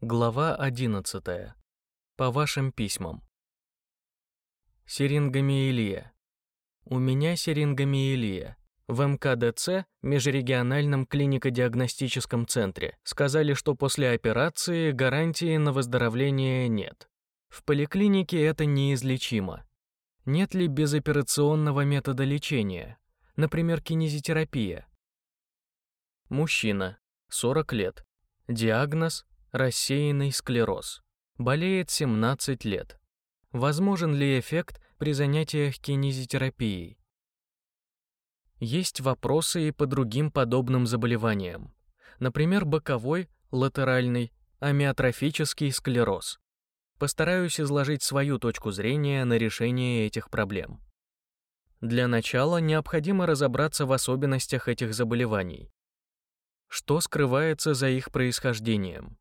Глава 11. По вашим письмам. Сирингомиелия. У меня сирингомиелия. В МКДЦ, Межрегиональном клинико-диагностическом центре, сказали, что после операции гарантии на выздоровление нет. В поликлинике это неизлечимо. Нет ли безоперационного метода лечения, например, кинезитерапия? Мужчина, 40 лет. Диагноз Рассеянный склероз. Болеет 17 лет. Возможен ли эффект при занятиях кинезитерапией? Есть вопросы и по другим подобным заболеваниям. Например, боковой, латеральный, амиотрофический склероз. Постараюсь изложить свою точку зрения на решение этих проблем. Для начала необходимо разобраться в особенностях этих заболеваний. Что скрывается за их происхождением?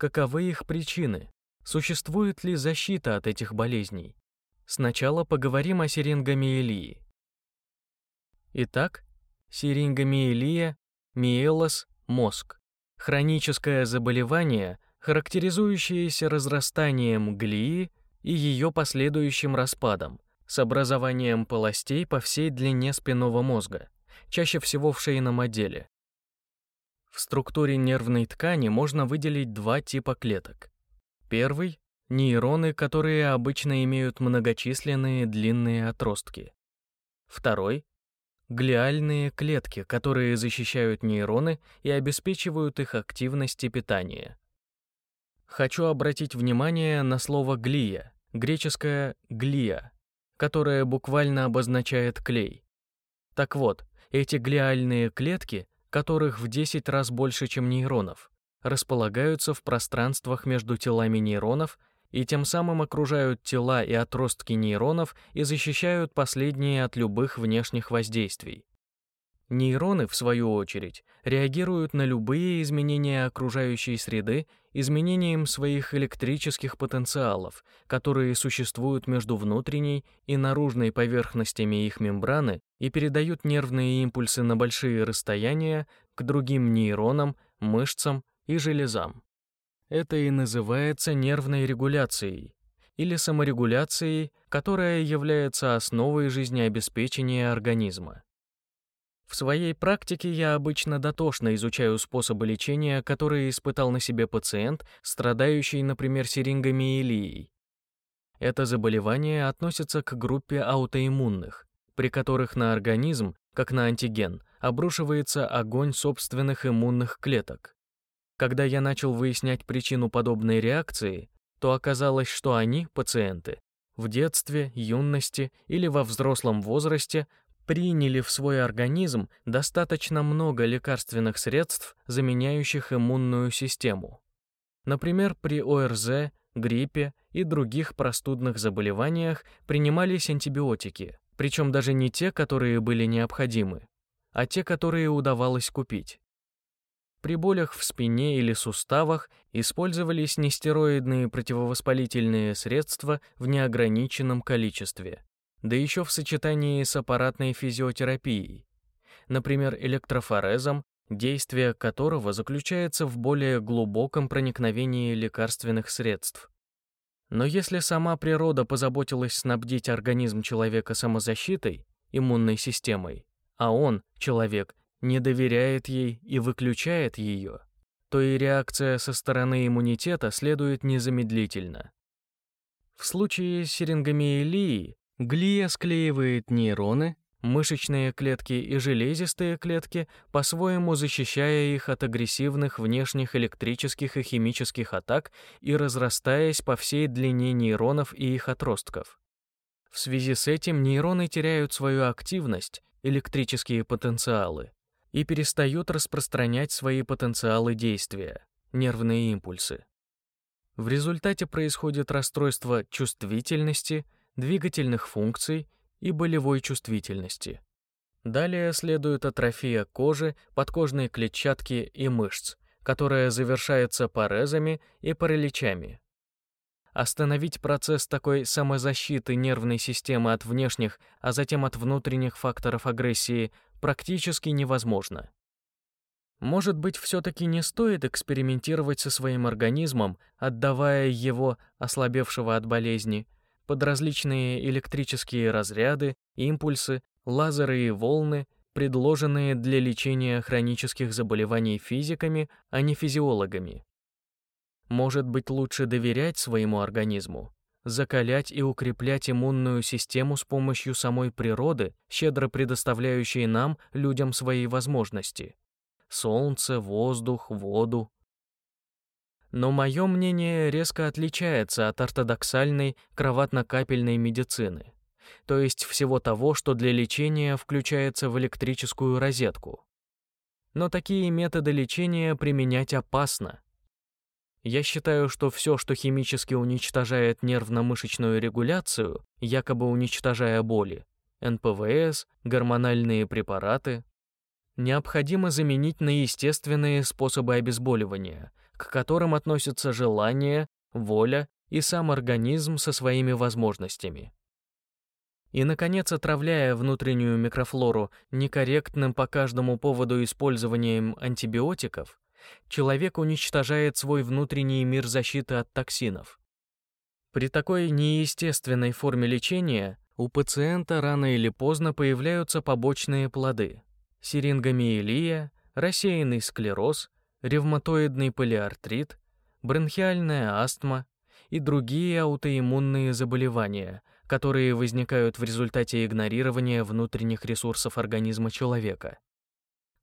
Каковы их причины? Существует ли защита от этих болезней? Сначала поговорим о сирингомиелии. Итак, сирингомиелия, миелос, мозг. Хроническое заболевание, характеризующееся разрастанием глии и ее последующим распадом, с образованием полостей по всей длине спинного мозга, чаще всего в шейном отделе, в структуре нервной ткани можно выделить два типа клеток. Первый — нейроны, которые обычно имеют многочисленные длинные отростки. Второй — глиальные клетки, которые защищают нейроны и обеспечивают их активность и питание. Хочу обратить внимание на слово «глия», греческое «глия», которое буквально обозначает клей. Так вот, эти глиальные клетки которых в 10 раз больше, чем нейронов, располагаются в пространствах между телами нейронов и тем самым окружают тела и отростки нейронов и защищают последние от любых внешних воздействий. Нейроны, в свою очередь, реагируют на любые изменения окружающей среды изменением своих электрических потенциалов, которые существуют между внутренней и наружной поверхностями их мембраны и передают нервные импульсы на большие расстояния к другим нейронам, мышцам и железам. Это и называется нервной регуляцией или саморегуляцией, которая является основой жизнеобеспечения организма. В своей практике я обычно дотошно изучаю способы лечения, которые испытал на себе пациент, страдающий, например, сирингомиелией. Это заболевание относится к группе аутоиммунных, при которых на организм, как на антиген, обрушивается огонь собственных иммунных клеток. Когда я начал выяснять причину подобной реакции, то оказалось, что они, пациенты, в детстве, юности или во взрослом возрасте приняли в свой организм достаточно много лекарственных средств, заменяющих иммунную систему. Например, при ОРЗ, гриппе и других простудных заболеваниях принимались антибиотики, причем даже не те, которые были необходимы, а те, которые удавалось купить. При болях в спине или суставах использовались нестероидные противовоспалительные средства в неограниченном количестве да еще в сочетании с аппаратной физиотерапией, например, электрофорезом, действие которого заключается в более глубоком проникновении лекарственных средств. Но если сама природа позаботилась снабдить организм человека самозащитой, иммунной системой, а он, человек, не доверяет ей и выключает ее, то и реакция со стороны иммунитета следует незамедлительно. В случае сирингомиелии Глия склеивает нейроны, мышечные клетки и железистые клетки, по-своему защищая их от агрессивных внешних электрических и химических атак и разрастаясь по всей длине нейронов и их отростков. В связи с этим нейроны теряют свою активность, электрические потенциалы, и перестают распространять свои потенциалы действия, нервные импульсы. В результате происходит расстройство чувствительности, двигательных функций и болевой чувствительности. Далее следует атрофия кожи, подкожной клетчатки и мышц, которая завершается порезами и параличами. Остановить процесс такой самозащиты нервной системы от внешних, а затем от внутренних факторов агрессии практически невозможно. Может быть, все-таки не стоит экспериментировать со своим организмом, отдавая его, ослабевшего от болезни, под различные электрические разряды, импульсы, лазеры и волны, предложенные для лечения хронических заболеваний физиками, а не физиологами. Может быть, лучше доверять своему организму, закалять и укреплять иммунную систему с помощью самой природы, щедро предоставляющей нам, людям, свои возможности. Солнце, воздух, воду. Но мое мнение резко отличается от ортодоксальной кроватно-капельной медицины, то есть всего того, что для лечения включается в электрическую розетку. Но такие методы лечения применять опасно, я считаю, что все, что химически уничтожает нервно-мышечную регуляцию, якобы уничтожая боли, НПВС, гормональные препараты, необходимо заменить на естественные способы обезболивания, к которым относятся желание, воля и сам организм со своими возможностями. И, наконец, отравляя внутреннюю микрофлору некорректным по каждому поводу использованием антибиотиков, человек уничтожает свой внутренний мир защиты от токсинов. При такой неестественной форме лечения у пациента рано или поздно появляются побочные плоды – сирингомиелия, рассеянный склероз, ревматоидный полиартрит, бронхиальная астма и другие аутоиммунные заболевания, которые возникают в результате игнорирования внутренних ресурсов организма человека.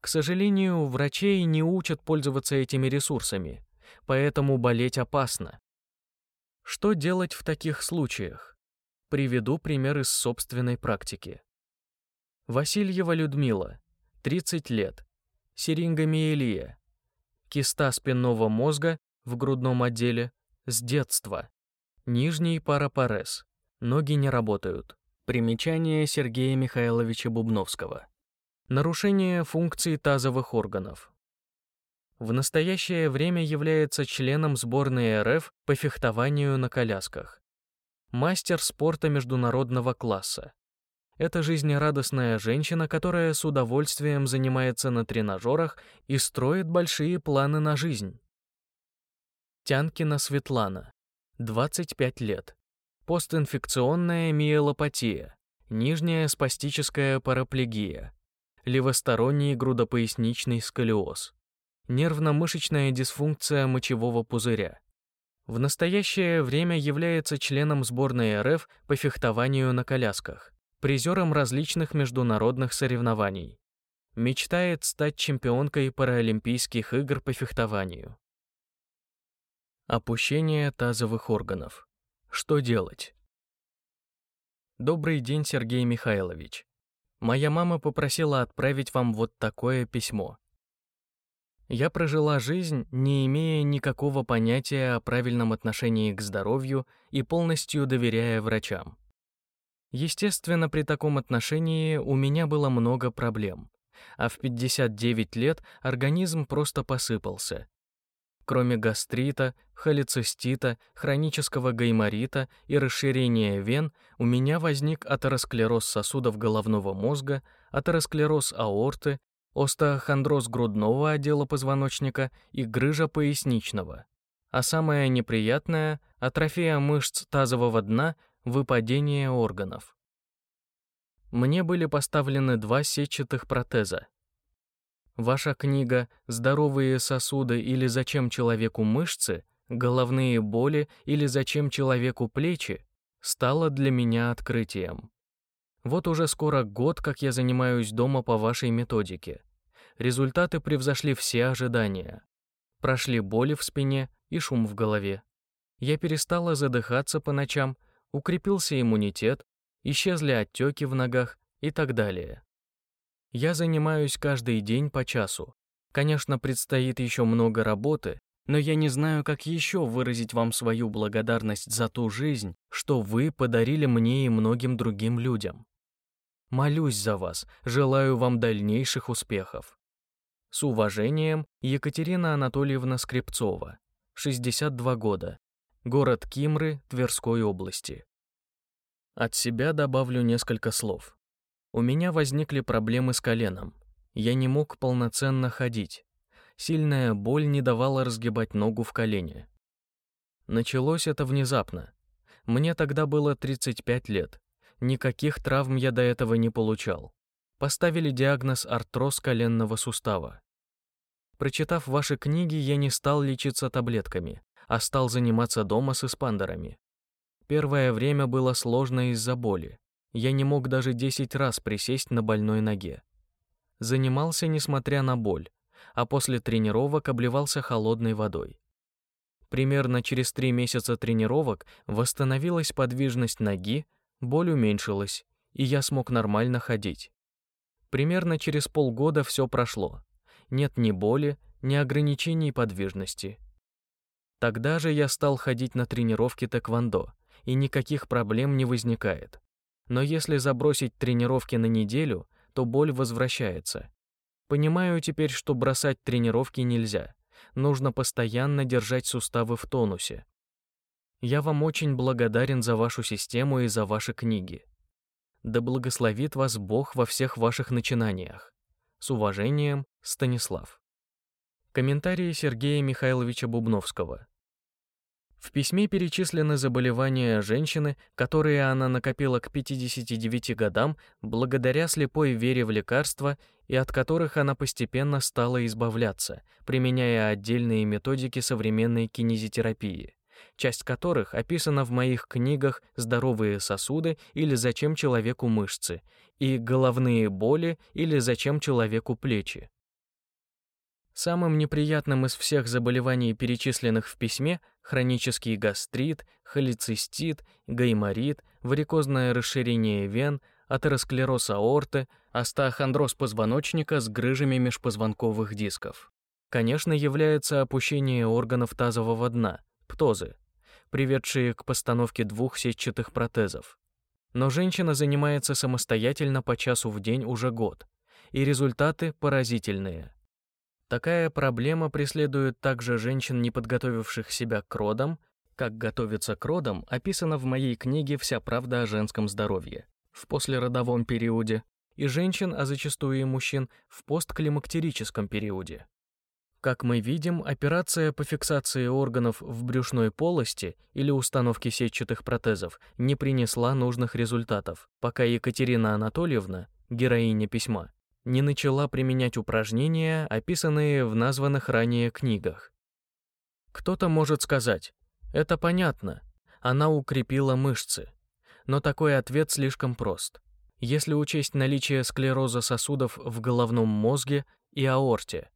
К сожалению, врачей не учат пользоваться этими ресурсами, поэтому болеть опасно. Что делать в таких случаях? Приведу пример из собственной практики. Васильева Людмила, 30 лет, сирингомиелия, киста спинного мозга в грудном отделе с детства, нижний парапарез, ноги не работают. Примечание Сергея Михайловича Бубновского. Нарушение функций тазовых органов. В настоящее время является членом сборной РФ по фехтованию на колясках. Мастер спорта международного класса. Это жизнерадостная женщина, которая с удовольствием занимается на тренажерах и строит большие планы на жизнь. Тянкина Светлана, 25 лет. Постинфекционная миелопатия, нижняя спастическая параплегия, левосторонний грудопоясничный сколиоз, нервно-мышечная дисфункция мочевого пузыря. В настоящее время является членом сборной РФ по фехтованию на колясках, призером различных международных соревнований. Мечтает стать чемпионкой Паралимпийских игр по фехтованию. Опущение тазовых органов. Что делать? Добрый день, Сергей Михайлович. Моя мама попросила отправить вам вот такое письмо. Я прожила жизнь, не имея никакого понятия о правильном отношении к здоровью и полностью доверяя врачам. Естественно, при таком отношении у меня было много проблем, а в 59 лет организм просто посыпался, Кроме гастрита, холецистита, хронического гайморита и расширения вен, у меня возник атеросклероз сосудов головного мозга, атеросклероз аорты, остеохондроз грудного отдела позвоночника и грыжа поясничного. А самое неприятное – атрофия мышц тазового дна, выпадение органов. Мне были поставлены два сетчатых протеза, Ваша книга «Здоровые сосуды» или «Зачем человеку мышцы», «Головные боли» или «Зачем человеку плечи» стала для меня открытием. Вот уже скоро год, как я занимаюсь дома по вашей методике. Результаты превзошли все ожидания. Прошли боли в спине и шум в голове. Я перестала задыхаться по ночам, укрепился иммунитет, исчезли отеки в ногах и так далее. Я занимаюсь каждый день по часу. Конечно, предстоит еще много работы, но я не знаю, как еще выразить вам свою благодарность за ту жизнь, что вы подарили мне и многим другим людям. Молюсь за вас, желаю вам дальнейших успехов. С уважением, Екатерина Анатольевна Скрипцова, 62 года, город Кимры, Тверской области. От себя добавлю несколько слов. У меня возникли проблемы с коленом. Я не мог полноценно ходить. сильная боль не давала разгибать ногу в колене. Началось это внезапно. Мне тогда было 35 лет. Никаких травм я до этого не получал. Поставили диагноз артроз коленного сустава. Прочитав ваши книги, я не стал лечиться таблетками, а стал заниматься дома с эспандерами. Первое время было сложно из-за боли. Я не мог даже 10 раз присесть на больной ноге. Занимался, несмотря на боль, а после тренировок обливался холодной водой. Примерно через три месяца тренировок восстановилась подвижность ноги, боль уменьшилась, и я смог нормально ходить. Примерно через полгода все прошло. Нет ни боли, ни ограничений подвижности. Тогда же я стал ходить на тренировки тэквондо, и никаких проблем не возникает. Но если забросить тренировки на неделю, то боль возвращается. Понимаю теперь, что бросать тренировки нельзя нужно постоянно держать суставы в тонусе. Я вам очень благодарен за вашу систему и за ваши книги. Да благословит вас Бог во всех ваших начинаниях. С уважением, Станислав. Комментарии Сергея Михайловича Бубновского. В письме перечислены заболевания женщины, которые она накопила к 59 годам благодаря слепой вере в лекарства и от которых она постепенно стала избавляться, применяя отдельные методики современной кинезитерапии, часть которых описана в моих книгах «Здоровые сосуды» или «Зачем человеку мышцы» и «Головные боли» или «Зачем человеку плечи». Самым неприятным из всех заболеваний, перечисленных в письме, хронический гастрит, холецистит, гайморит, варикозное расширение вен, атеросклероз аорты, остеохондроз позвоночника с грыжами межпозвонковых дисков. Конечно, является опущение органов тазового дна, птозы, приведшие к постановке двух сетчатых протезов. Но женщина занимается самостоятельно по часу в день уже год, и результаты поразительные – Такая проблема преследует также женщин, не подготовивших себя к родам. Как готовиться к родам, описано в моей книге «Вся правда о женском здоровье» в послеродовом периоде, и женщин, а зачастую и мужчин, в постклимактерическом периоде. Как мы видим, операция по фиксации органов в брюшной полости или установке сетчатых протезов не принесла нужных результатов, пока Екатерина Анатольевна, героиня письма, не начала применять упражнения, описанные в названных ранее книгах. Кто-то может сказать, это понятно, она укрепила мышцы. Но такой ответ слишком прост. Если учесть наличие склероза сосудов в головном мозге и аорте.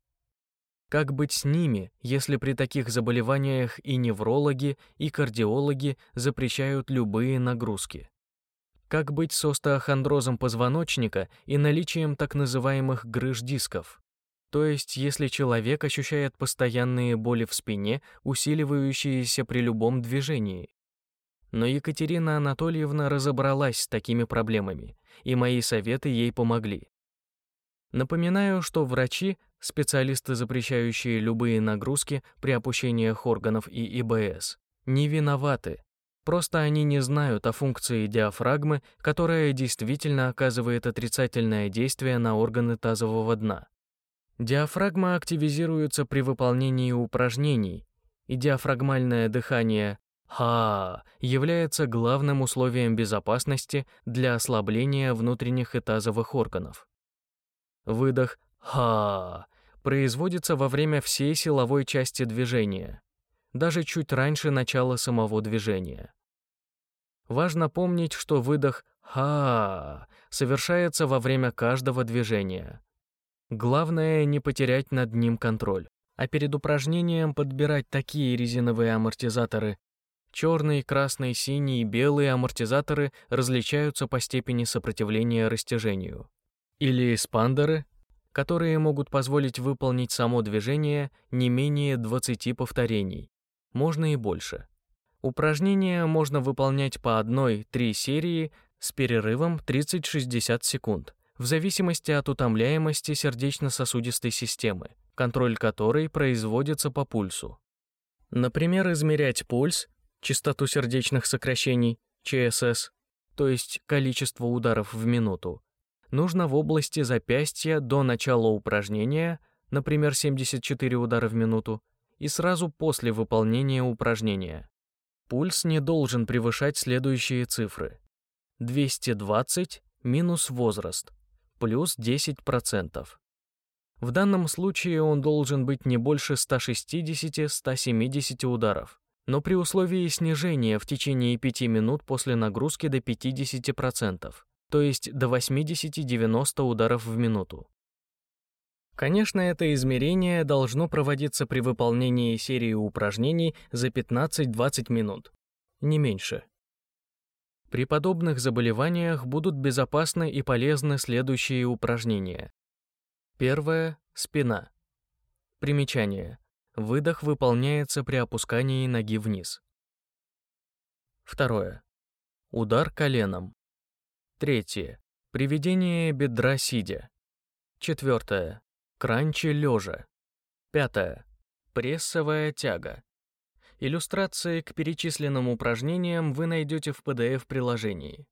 Как быть с ними, если при таких заболеваниях и неврологи, и кардиологи запрещают любые нагрузки? Как быть с остеохондрозом позвоночника и наличием так называемых грыж дисков? То есть, если человек ощущает постоянные боли в спине, усиливающиеся при любом движении. Но Екатерина Анатольевна разобралась с такими проблемами, и мои советы ей помогли. Напоминаю, что врачи, специалисты, запрещающие любые нагрузки при опущениях органов и ИБС, не виноваты, Просто они не знают о функции диафрагмы, которая действительно оказывает отрицательное действие на органы тазового дна. Диафрагма активизируется при выполнении упражнений, и диафрагмальное дыхание «ха» является главным условием безопасности для ослабления внутренних и тазовых органов. Выдох «ха» производится во время всей силовой части движения даже чуть раньше начала самого движения. Важно помнить, что выдох «ха» совершается во время каждого движения. Главное не потерять над ним контроль, а перед упражнением подбирать такие резиновые амортизаторы. Черный, красный, синий и белые амортизаторы различаются по степени сопротивления растяжению. Или эспандеры, которые могут позволить выполнить само движение не менее 20 повторений можно и больше. Упражнения можно выполнять по одной-три серии с перерывом 30-60 секунд, в зависимости от утомляемости сердечно-сосудистой системы, контроль которой производится по пульсу. Например, измерять пульс, частоту сердечных сокращений, ЧСС, то есть количество ударов в минуту, нужно в области запястья до начала упражнения например, 74 удара в минуту, и сразу после выполнения упражнения. Пульс не должен превышать следующие цифры. 220 минус возраст, плюс 10%. В данном случае он должен быть не больше 160-170 ударов, но при условии снижения в течение 5 минут после нагрузки до 50%, то есть до 80-90 ударов в минуту. Конечно, это измерение должно проводиться при выполнении серии упражнений за 15-20 минут, не меньше. При подобных заболеваниях будут безопасны и полезны следующие упражнения. Первое – спина. Примечание. Выдох выполняется при опускании ноги вниз. Второе. Удар коленом. Третье. Приведение бедра сидя. Четвертое. Кранчи лежа. Пятое. Прессовая тяга. Иллюстрации к перечисленным упражнениям вы найдете в PDF-приложении.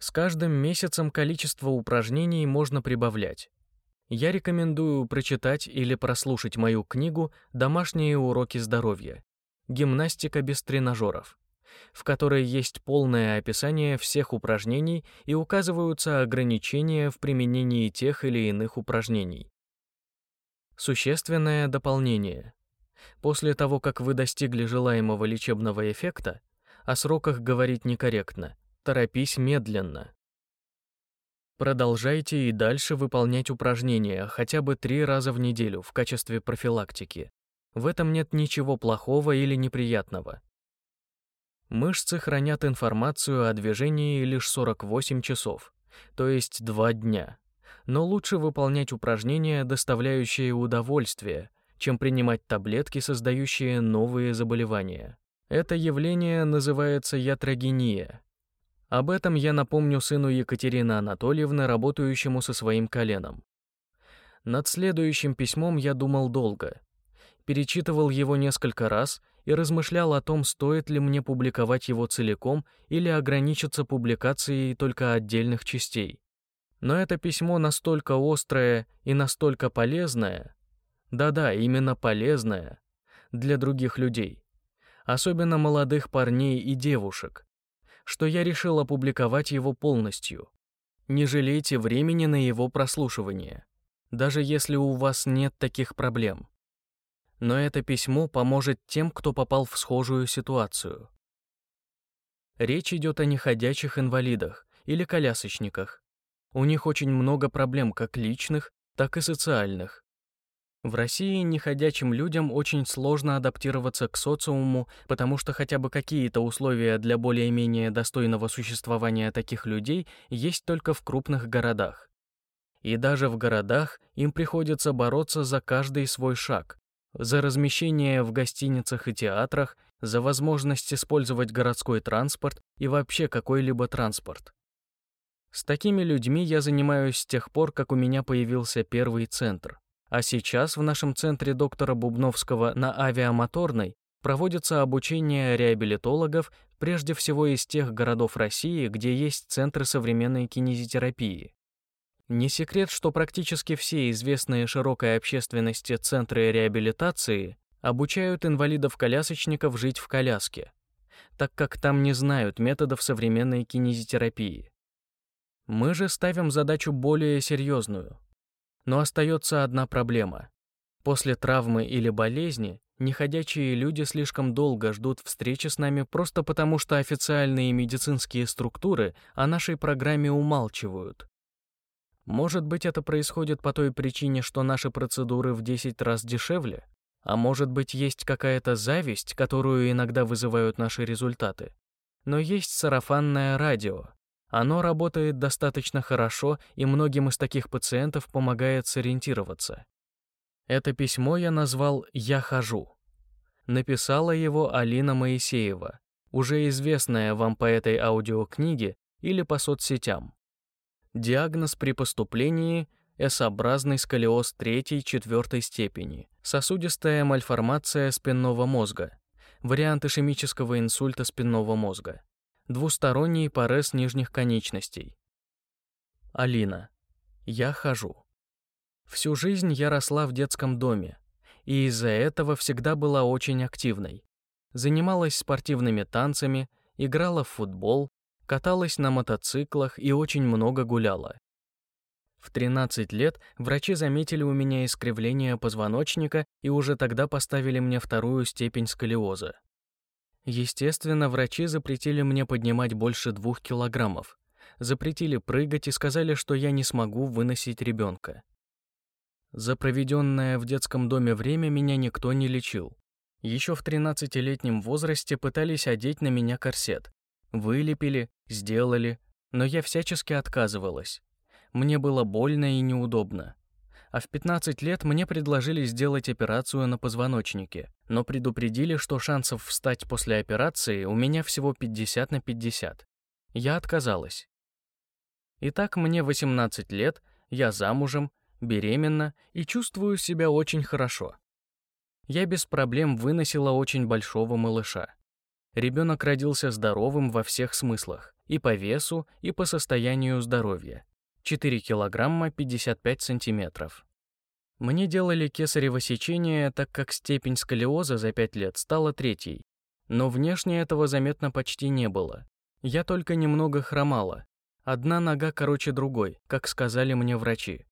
С каждым месяцем количество упражнений можно прибавлять. Я рекомендую прочитать или прослушать мою книгу «Домашние уроки здоровья. Гимнастика без тренажеров», в которой есть полное описание всех упражнений и указываются ограничения в применении тех или иных упражнений. Существенное дополнение. После того, как вы достигли желаемого лечебного эффекта, о сроках говорить некорректно. Торопись медленно. Продолжайте и дальше выполнять упражнения хотя бы три раза в неделю в качестве профилактики. В этом нет ничего плохого или неприятного. Мышцы хранят информацию о движении лишь 48 часов, то есть 2 дня но лучше выполнять упражнения, доставляющие удовольствие, чем принимать таблетки, создающие новые заболевания. Это явление называется ятрогения. Об этом я напомню сыну Екатерины Анатольевны, работающему со своим коленом. Над следующим письмом я думал долго. Перечитывал его несколько раз и размышлял о том, стоит ли мне публиковать его целиком или ограничиться публикацией только отдельных частей. Но это письмо настолько острое и настолько полезное, да-да, именно полезное, для других людей, особенно молодых парней и девушек, что я решил опубликовать его полностью. Не жалейте времени на его прослушивание, даже если у вас нет таких проблем. Но это письмо поможет тем, кто попал в схожую ситуацию. Речь идет о неходячих инвалидах или колясочниках, у них очень много проблем как личных, так и социальных. В России неходячим людям очень сложно адаптироваться к социуму, потому что хотя бы какие-то условия для более-менее достойного существования таких людей есть только в крупных городах. И даже в городах им приходится бороться за каждый свой шаг, за размещение в гостиницах и театрах, за возможность использовать городской транспорт и вообще какой-либо транспорт. С такими людьми я занимаюсь с тех пор, как у меня появился первый центр. А сейчас в нашем центре доктора Бубновского на авиамоторной проводится обучение реабилитологов прежде всего из тех городов России, где есть центры современной кинезитерапии. Не секрет, что практически все известные широкой общественности центры реабилитации обучают инвалидов-колясочников жить в коляске, так как там не знают методов современной кинезитерапии. Мы же ставим задачу более серьезную. Но остается одна проблема. После травмы или болезни неходячие люди слишком долго ждут встречи с нами просто потому, что официальные медицинские структуры о нашей программе умалчивают. Может быть, это происходит по той причине, что наши процедуры в 10 раз дешевле? А может быть, есть какая-то зависть, которую иногда вызывают наши результаты? Но есть сарафанное радио, оно работает достаточно хорошо, и многим из таких пациентов помогает сориентироваться. Это письмо я назвал «Я хожу». Написала его Алина Моисеева, уже известная вам по этой аудиокниге или по соцсетям. Диагноз при поступлении – S-образный сколиоз третьей-четвертой степени, сосудистая мальформация спинного мозга, вариант ишемического инсульта спинного мозга двусторонний порез нижних конечностей. Алина. Я хожу. Всю жизнь я росла в детском доме, и из-за этого всегда была очень активной. Занималась спортивными танцами, играла в футбол, каталась на мотоциклах и очень много гуляла. В 13 лет врачи заметили у меня искривление позвоночника и уже тогда поставили мне вторую степень сколиоза. Естественно, врачи запретили мне поднимать больше двух килограммов, запретили прыгать и сказали, что я не смогу выносить ребенка. За проведенное в детском доме время меня никто не лечил. Еще в 13-летнем возрасте пытались одеть на меня корсет. Вылепили, сделали, но я всячески отказывалась. Мне было больно и неудобно. А в 15 лет мне предложили сделать операцию на позвоночнике, но предупредили, что шансов встать после операции у меня всего 50 на 50. Я отказалась. Итак, мне 18 лет, я замужем, беременна и чувствую себя очень хорошо. Я без проблем выносила очень большого малыша. Ребенок родился здоровым во всех смыслах, и по весу, и по состоянию здоровья. 4 килограмма 55 сантиметров. Мне делали кесарево сечение, так как степень сколиоза за 5 лет стала третьей. Но внешне этого заметно почти не было. Я только немного хромала. Одна нога короче другой, как сказали мне врачи.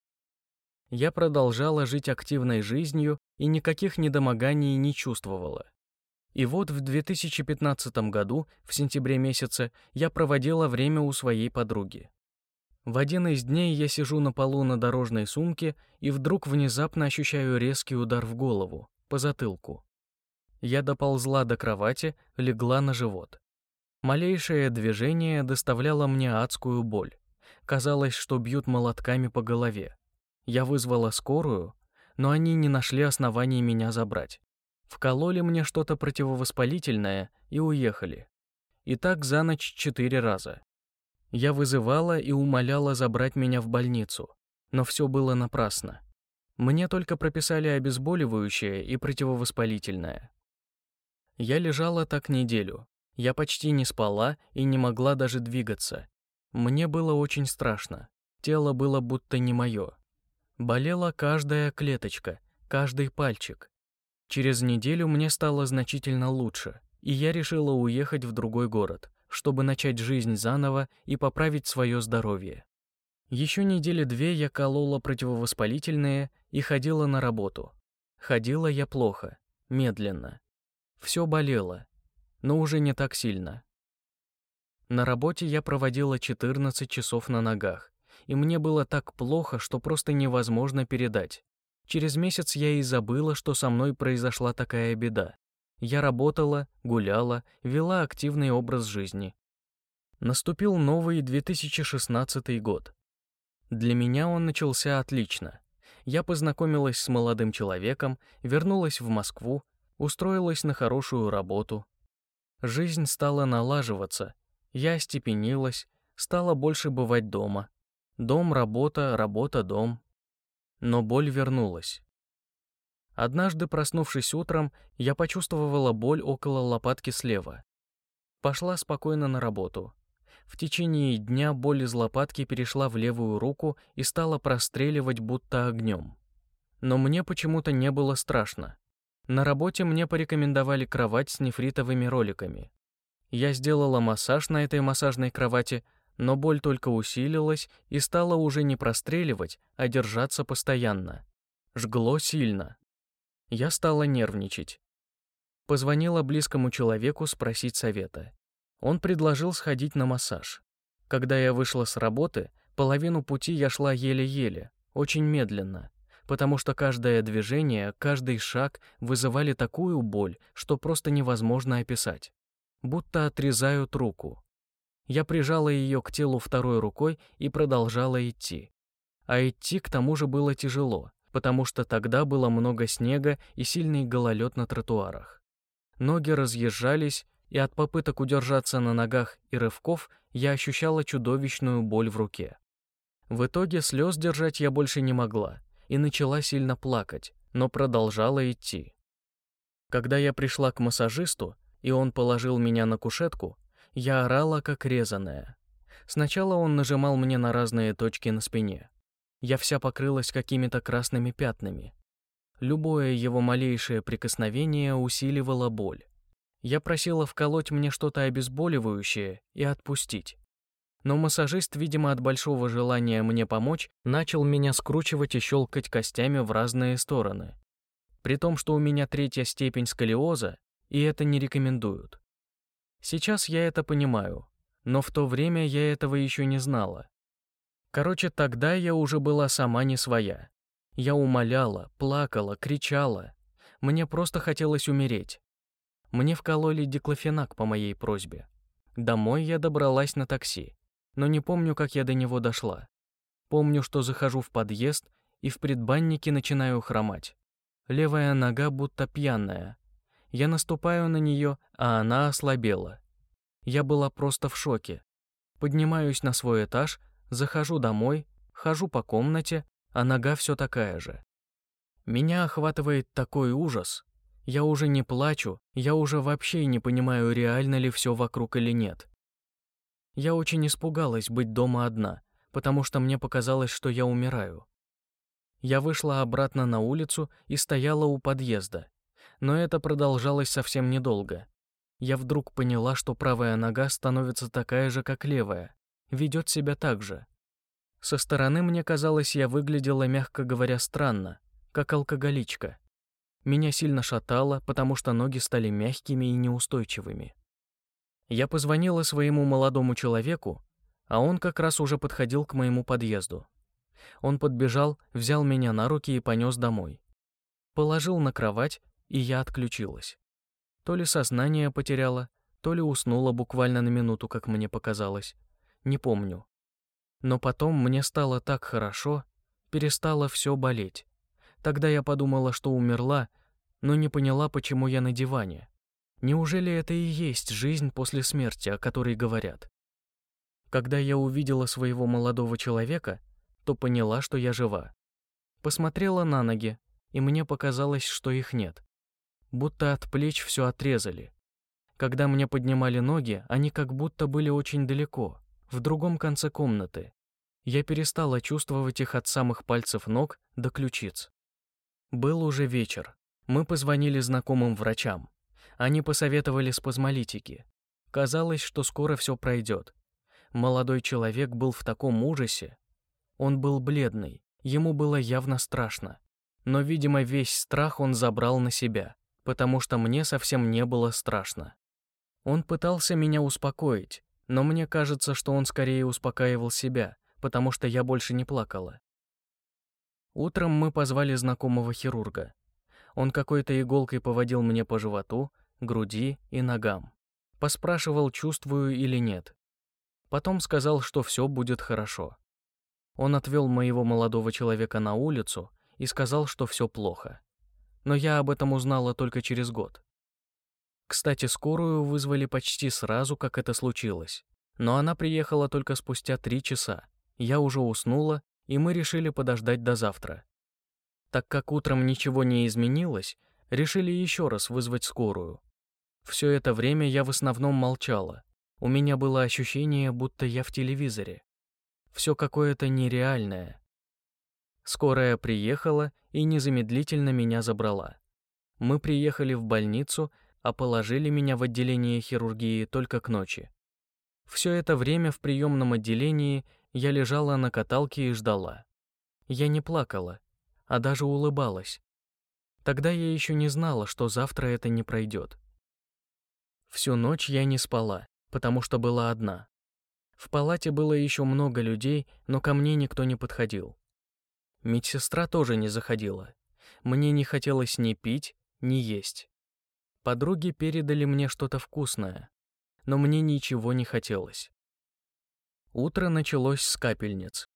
Я продолжала жить активной жизнью и никаких недомоганий не чувствовала. И вот в 2015 году, в сентябре месяце, я проводила время у своей подруги. В один из дней я сижу на полу на дорожной сумке и вдруг внезапно ощущаю резкий удар в голову, по затылку. Я доползла до кровати, легла на живот. Малейшее движение доставляло мне адскую боль. Казалось, что бьют молотками по голове. Я вызвала скорую, но они не нашли оснований меня забрать. Вкололи мне что-то противовоспалительное и уехали. И так за ночь четыре раза. Я вызывала и умоляла забрать меня в больницу, но все было напрасно. Мне только прописали обезболивающее и противовоспалительное. Я лежала так неделю. Я почти не спала и не могла даже двигаться. Мне было очень страшно. Тело было будто не мое. Болела каждая клеточка, каждый пальчик. Через неделю мне стало значительно лучше, и я решила уехать в другой город, чтобы начать жизнь заново и поправить свое здоровье. Еще недели две я колола противовоспалительные и ходила на работу. Ходила я плохо, медленно. Все болело, но уже не так сильно. На работе я проводила 14 часов на ногах, и мне было так плохо, что просто невозможно передать. Через месяц я и забыла, что со мной произошла такая беда. Я работала, гуляла, вела активный образ жизни. Наступил новый 2016 год. Для меня он начался отлично. Я познакомилась с молодым человеком, вернулась в Москву, устроилась на хорошую работу. Жизнь стала налаживаться, я остепенилась, стала больше бывать дома. Дом, работа, работа, дом. Но боль вернулась. Однажды, проснувшись утром, я почувствовала боль около лопатки слева. Пошла спокойно на работу. В течение дня боль из лопатки перешла в левую руку и стала простреливать будто огнем. Но мне почему-то не было страшно. На работе мне порекомендовали кровать с нефритовыми роликами. Я сделала массаж на этой массажной кровати, но боль только усилилась и стала уже не простреливать, а держаться постоянно. Жгло сильно. Я стала нервничать. Позвонила близкому человеку спросить совета. Он предложил сходить на массаж. Когда я вышла с работы, половину пути я шла еле-еле, очень медленно, потому что каждое движение, каждый шаг вызывали такую боль, что просто невозможно описать. Будто отрезают руку. Я прижала ее к телу второй рукой и продолжала идти. А идти к тому же было тяжело потому что тогда было много снега и сильный гололед на тротуарах. Ноги разъезжались, и от попыток удержаться на ногах и рывков я ощущала чудовищную боль в руке. В итоге слез держать я больше не могла и начала сильно плакать, но продолжала идти. Когда я пришла к массажисту, и он положил меня на кушетку, я орала как резаная. Сначала он нажимал мне на разные точки на спине, Я вся покрылась какими-то красными пятнами. Любое его малейшее прикосновение усиливало боль. Я просила вколоть мне что-то обезболивающее и отпустить. Но массажист, видимо, от большого желания мне помочь, начал меня скручивать и щелкать костями в разные стороны. При том, что у меня третья степень сколиоза, и это не рекомендуют. Сейчас я это понимаю, но в то время я этого еще не знала. Короче, тогда я уже была сама не своя. Я умоляла, плакала, кричала. Мне просто хотелось умереть. Мне вкололи диклофенак по моей просьбе. Домой я добралась на такси, но не помню, как я до него дошла. Помню, что захожу в подъезд и в предбаннике начинаю хромать. Левая нога будто пьяная. Я наступаю на нее, а она ослабела. Я была просто в шоке. Поднимаюсь на свой этаж, захожу домой, хожу по комнате, а нога все такая же. Меня охватывает такой ужас. Я уже не плачу, я уже вообще не понимаю, реально ли все вокруг или нет. Я очень испугалась быть дома одна, потому что мне показалось, что я умираю. Я вышла обратно на улицу и стояла у подъезда. Но это продолжалось совсем недолго я вдруг поняла, что правая нога становится такая же, как левая, ведет себя так же. Со стороны мне казалось, я выглядела, мягко говоря, странно, как алкоголичка. Меня сильно шатало, потому что ноги стали мягкими и неустойчивыми. Я позвонила своему молодому человеку, а он как раз уже подходил к моему подъезду. Он подбежал, взял меня на руки и понес домой. Положил на кровать, и я отключилась. То ли сознание потеряла, то ли уснула буквально на минуту, как мне показалось. Не помню. Но потом мне стало так хорошо, перестало все болеть. Тогда я подумала, что умерла, но не поняла, почему я на диване. Неужели это и есть жизнь после смерти, о которой говорят? Когда я увидела своего молодого человека, то поняла, что я жива. Посмотрела на ноги, и мне показалось, что их нет будто от плеч все отрезали. Когда мне поднимали ноги, они как будто были очень далеко, в другом конце комнаты. Я перестала чувствовать их от самых пальцев ног до ключиц. Был уже вечер. Мы позвонили знакомым врачам. Они посоветовали спазмолитики. Казалось, что скоро все пройдет. Молодой человек был в таком ужасе. Он был бледный, ему было явно страшно. Но, видимо, весь страх он забрал на себя потому что мне совсем не было страшно. Он пытался меня успокоить, но мне кажется, что он скорее успокаивал себя, потому что я больше не плакала. Утром мы позвали знакомого хирурга. Он какой-то иголкой поводил мне по животу, груди и ногам. Поспрашивал, чувствую или нет. Потом сказал, что все будет хорошо. Он отвел моего молодого человека на улицу и сказал, что все плохо но я об этом узнала только через год. Кстати, скорую вызвали почти сразу, как это случилось. Но она приехала только спустя три часа. Я уже уснула, и мы решили подождать до завтра. Так как утром ничего не изменилось, решили еще раз вызвать скорую. Все это время я в основном молчала. У меня было ощущение, будто я в телевизоре. Все какое-то нереальное, Скорая приехала и незамедлительно меня забрала. Мы приехали в больницу, а положили меня в отделение хирургии только к ночи. Все это время в приемном отделении я лежала на каталке и ждала. Я не плакала, а даже улыбалась. Тогда я еще не знала, что завтра это не пройдет. Всю ночь я не спала, потому что была одна. В палате было еще много людей, но ко мне никто не подходил. Медсестра тоже не заходила. Мне не хотелось ни пить, ни есть. Подруги передали мне что-то вкусное, но мне ничего не хотелось. Утро началось с капельниц.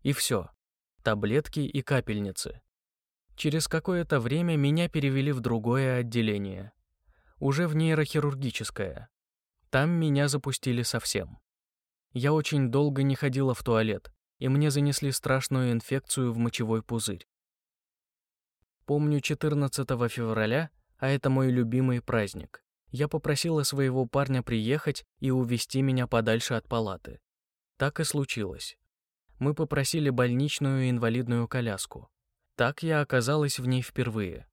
И все. Таблетки и капельницы. Через какое-то время меня перевели в другое отделение. Уже в нейрохирургическое. Там меня запустили совсем. Я очень долго не ходила в туалет, и мне занесли страшную инфекцию в мочевой пузырь. Помню 14 февраля, а это мой любимый праздник. Я попросила своего парня приехать и увести меня подальше от палаты. Так и случилось. Мы попросили больничную инвалидную коляску. Так я оказалась в ней впервые.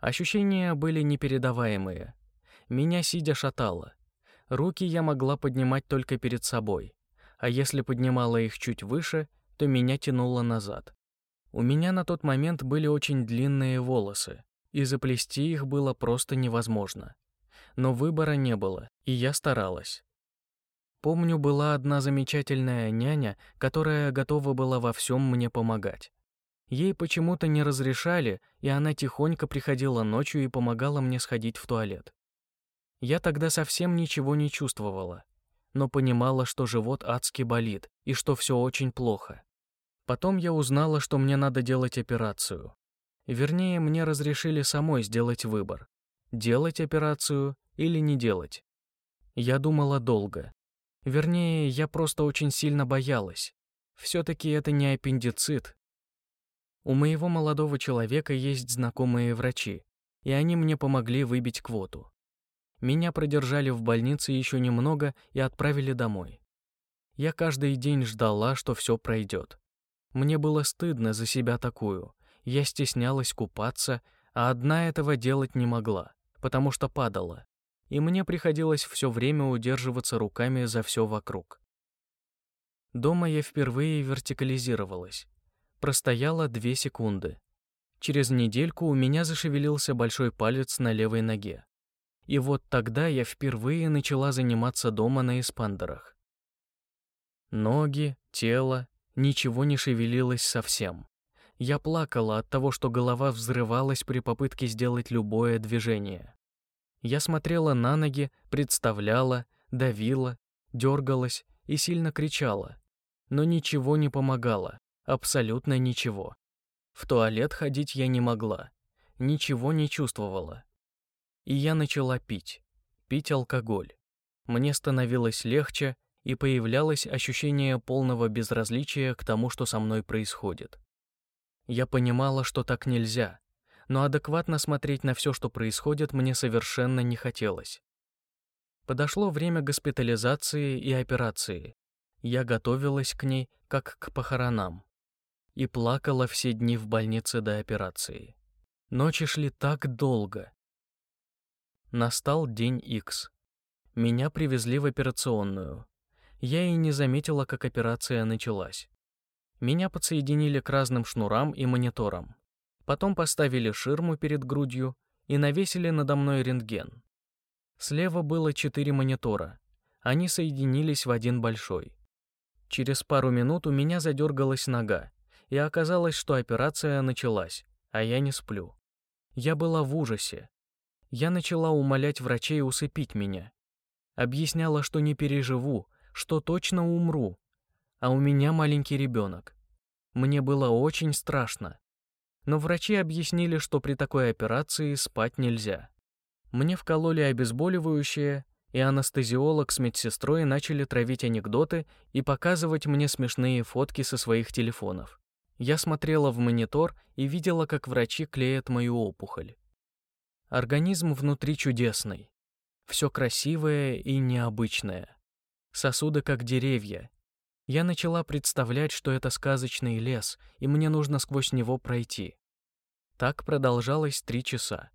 Ощущения были непередаваемые. Меня сидя шатало. Руки я могла поднимать только перед собой, а если поднимала их чуть выше, то меня тянуло назад. У меня на тот момент были очень длинные волосы, и заплести их было просто невозможно. Но выбора не было, и я старалась. Помню, была одна замечательная няня, которая готова была во всем мне помогать. Ей почему-то не разрешали, и она тихонько приходила ночью и помогала мне сходить в туалет. Я тогда совсем ничего не чувствовала, но понимала, что живот адски болит и что все очень плохо. Потом я узнала, что мне надо делать операцию. Вернее, мне разрешили самой сделать выбор. Делать операцию или не делать. Я думала долго. Вернее, я просто очень сильно боялась. Все-таки это не аппендицит. У моего молодого человека есть знакомые врачи, и они мне помогли выбить квоту. Меня продержали в больнице еще немного и отправили домой. Я каждый день ждала, что все пройдет. Мне было стыдно за себя такую. Я стеснялась купаться, а одна этого делать не могла, потому что падала. И мне приходилось все время удерживаться руками за все вокруг. Дома я впервые вертикализировалась. Простояла две секунды. Через недельку у меня зашевелился большой палец на левой ноге. И вот тогда я впервые начала заниматься дома на эспандерах. Ноги, тело, ничего не шевелилось совсем. Я плакала от того, что голова взрывалась при попытке сделать любое движение. Я смотрела на ноги, представляла, давила, дергалась и сильно кричала. Но ничего не помогало, абсолютно ничего. В туалет ходить я не могла, ничего не чувствовала. И я начала пить. Пить алкоголь. Мне становилось легче, и появлялось ощущение полного безразличия к тому, что со мной происходит. Я понимала, что так нельзя, но адекватно смотреть на все, что происходит, мне совершенно не хотелось. Подошло время госпитализации и операции. Я готовилась к ней, как к похоронам. И плакала все дни в больнице до операции. Ночи шли так долго, Настал день X. Меня привезли в операционную. Я и не заметила, как операция началась. Меня подсоединили к разным шнурам и мониторам. Потом поставили ширму перед грудью и навесили надо мной рентген. Слева было четыре монитора. Они соединились в один большой. Через пару минут у меня задергалась нога, и оказалось, что операция началась, а я не сплю. Я была в ужасе, я начала умолять врачей усыпить меня. Объясняла, что не переживу, что точно умру. А у меня маленький ребенок. Мне было очень страшно. Но врачи объяснили, что при такой операции спать нельзя. Мне вкололи обезболивающее, и анестезиолог с медсестрой начали травить анекдоты и показывать мне смешные фотки со своих телефонов. Я смотрела в монитор и видела, как врачи клеят мою опухоль. Организм внутри чудесный. Все красивое и необычное. Сосуды как деревья. Я начала представлять, что это сказочный лес, и мне нужно сквозь него пройти. Так продолжалось три часа.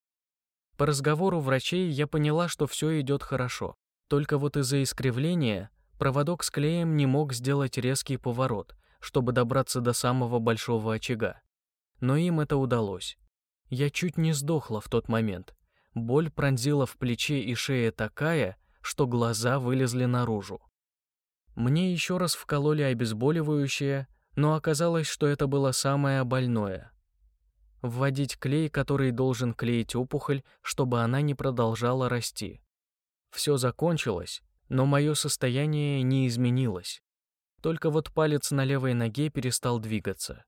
По разговору врачей я поняла, что все идет хорошо. Только вот из-за искривления проводок с клеем не мог сделать резкий поворот, чтобы добраться до самого большого очага. Но им это удалось. Я чуть не сдохла в тот момент. Боль пронзила в плече и шее такая, что глаза вылезли наружу. Мне еще раз вкололи обезболивающее, но оказалось, что это было самое больное. Вводить клей, который должен клеить опухоль, чтобы она не продолжала расти. Все закончилось, но мое состояние не изменилось. Только вот палец на левой ноге перестал двигаться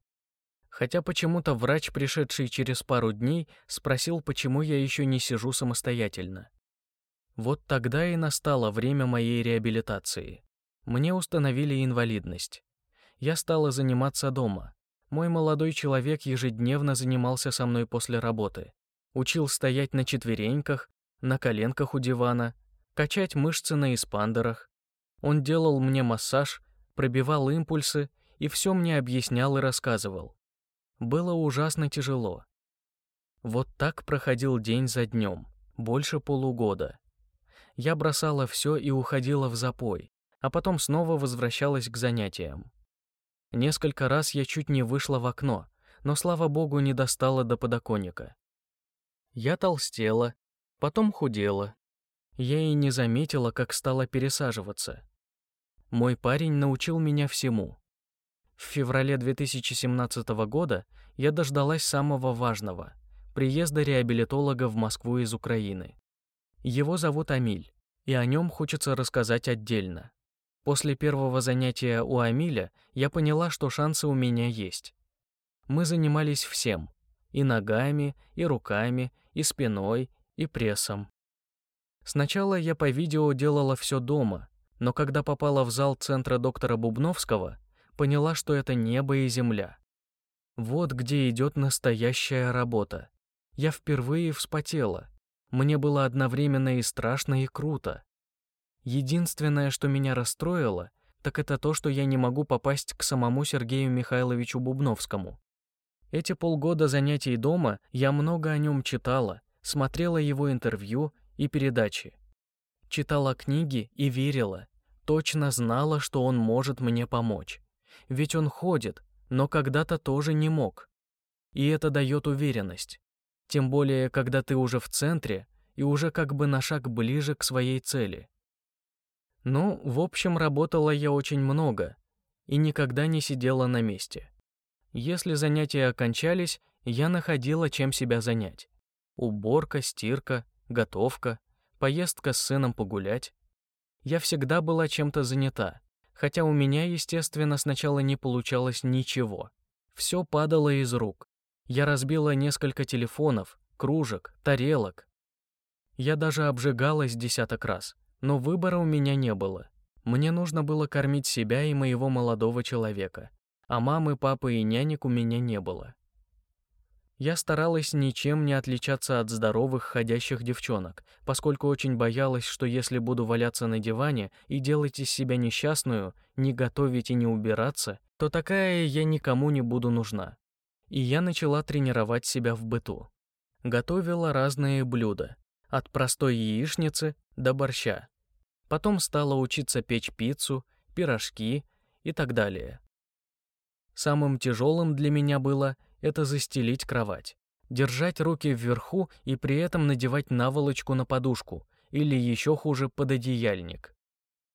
хотя почему-то врач, пришедший через пару дней, спросил, почему я еще не сижу самостоятельно. Вот тогда и настало время моей реабилитации. Мне установили инвалидность. Я стала заниматься дома. Мой молодой человек ежедневно занимался со мной после работы. Учил стоять на четвереньках, на коленках у дивана, качать мышцы на эспандерах. Он делал мне массаж, пробивал импульсы и все мне объяснял и рассказывал. Было ужасно тяжело. Вот так проходил день за днем, больше полугода. Я бросала все и уходила в запой, а потом снова возвращалась к занятиям. Несколько раз я чуть не вышла в окно, но, слава богу, не достала до подоконника. Я толстела, потом худела. Я и не заметила, как стала пересаживаться. Мой парень научил меня всему. В феврале 2017 года я дождалась самого важного — приезда реабилитолога в Москву из Украины. Его зовут Амиль, и о нем хочется рассказать отдельно. После первого занятия у Амиля я поняла, что шансы у меня есть. Мы занимались всем — и ногами, и руками, и спиной, и прессом. Сначала я по видео делала все дома, но когда попала в зал центра доктора Бубновского, поняла, что это небо и земля. Вот где идет настоящая работа. Я впервые вспотела. Мне было одновременно и страшно, и круто. Единственное, что меня расстроило, так это то, что я не могу попасть к самому Сергею Михайловичу Бубновскому. Эти полгода занятий дома я много о нем читала, смотрела его интервью и передачи. Читала книги и верила, точно знала, что он может мне помочь. Ведь он ходит, но когда-то тоже не мог. И это дает уверенность. Тем более, когда ты уже в центре и уже как бы на шаг ближе к своей цели. Ну, в общем, работала я очень много и никогда не сидела на месте. Если занятия окончались, я находила, чем себя занять. Уборка, стирка, готовка, поездка с сыном погулять. Я всегда была чем-то занята, хотя у меня, естественно, сначала не получалось ничего. Все падало из рук. Я разбила несколько телефонов, кружек, тарелок. Я даже обжигалась десяток раз, но выбора у меня не было. Мне нужно было кормить себя и моего молодого человека а мамы, папы и нянек у меня не было. Я старалась ничем не отличаться от здоровых ходящих девчонок, поскольку очень боялась, что если буду валяться на диване и делать из себя несчастную, не готовить и не убираться, то такая я никому не буду нужна. И я начала тренировать себя в быту. Готовила разные блюда, от простой яичницы до борща. Потом стала учиться печь пиццу, пирожки и так далее. Самым тяжелым для меня было это застелить кровать, держать руки вверху и при этом надевать наволочку на подушку или еще хуже пододеяльник.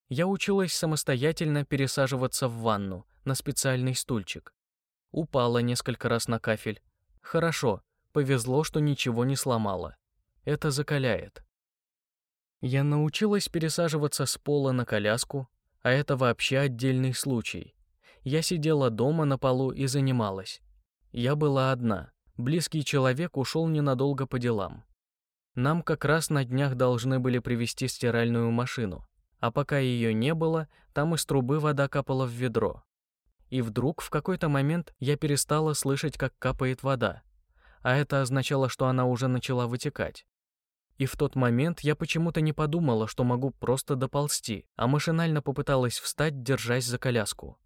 Я училась самостоятельно пересаживаться в ванну на специальный стульчик. Упала несколько раз на кафель. Хорошо, повезло, что ничего не сломала. Это закаляет. Я научилась пересаживаться с пола на коляску, а это вообще отдельный случай я сидела дома на полу и занималась. Я была одна. Близкий человек ушел ненадолго по делам. Нам как раз на днях должны были привезти стиральную машину, а пока ее не было, там из трубы вода капала в ведро. И вдруг в какой-то момент я перестала слышать, как капает вода, а это означало, что она уже начала вытекать. И в тот момент я почему-то не подумала, что могу просто доползти, а машинально попыталась встать, держась за коляску.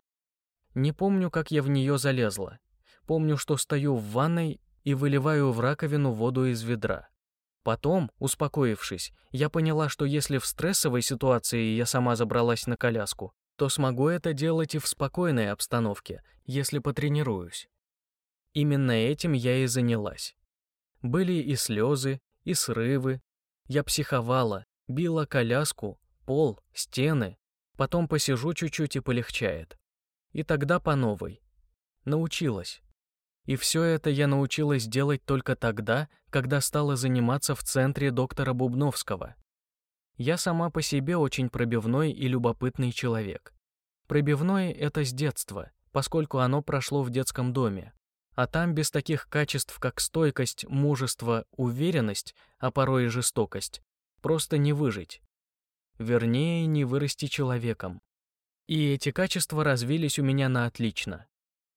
Не помню, как я в нее залезла. Помню, что стою в ванной и выливаю в раковину воду из ведра. Потом, успокоившись, я поняла, что если в стрессовой ситуации я сама забралась на коляску, то смогу это делать и в спокойной обстановке, если потренируюсь. Именно этим я и занялась. Были и слезы, и срывы. Я психовала, била коляску, пол, стены. Потом посижу чуть-чуть и полегчает. И тогда по новой. Научилась. И все это я научилась делать только тогда, когда стала заниматься в центре доктора Бубновского. Я сама по себе очень пробивной и любопытный человек. Пробивное — это с детства, поскольку оно прошло в детском доме. А там без таких качеств, как стойкость, мужество, уверенность, а порой и жестокость, просто не выжить. Вернее, не вырасти человеком. И эти качества развились у меня на отлично.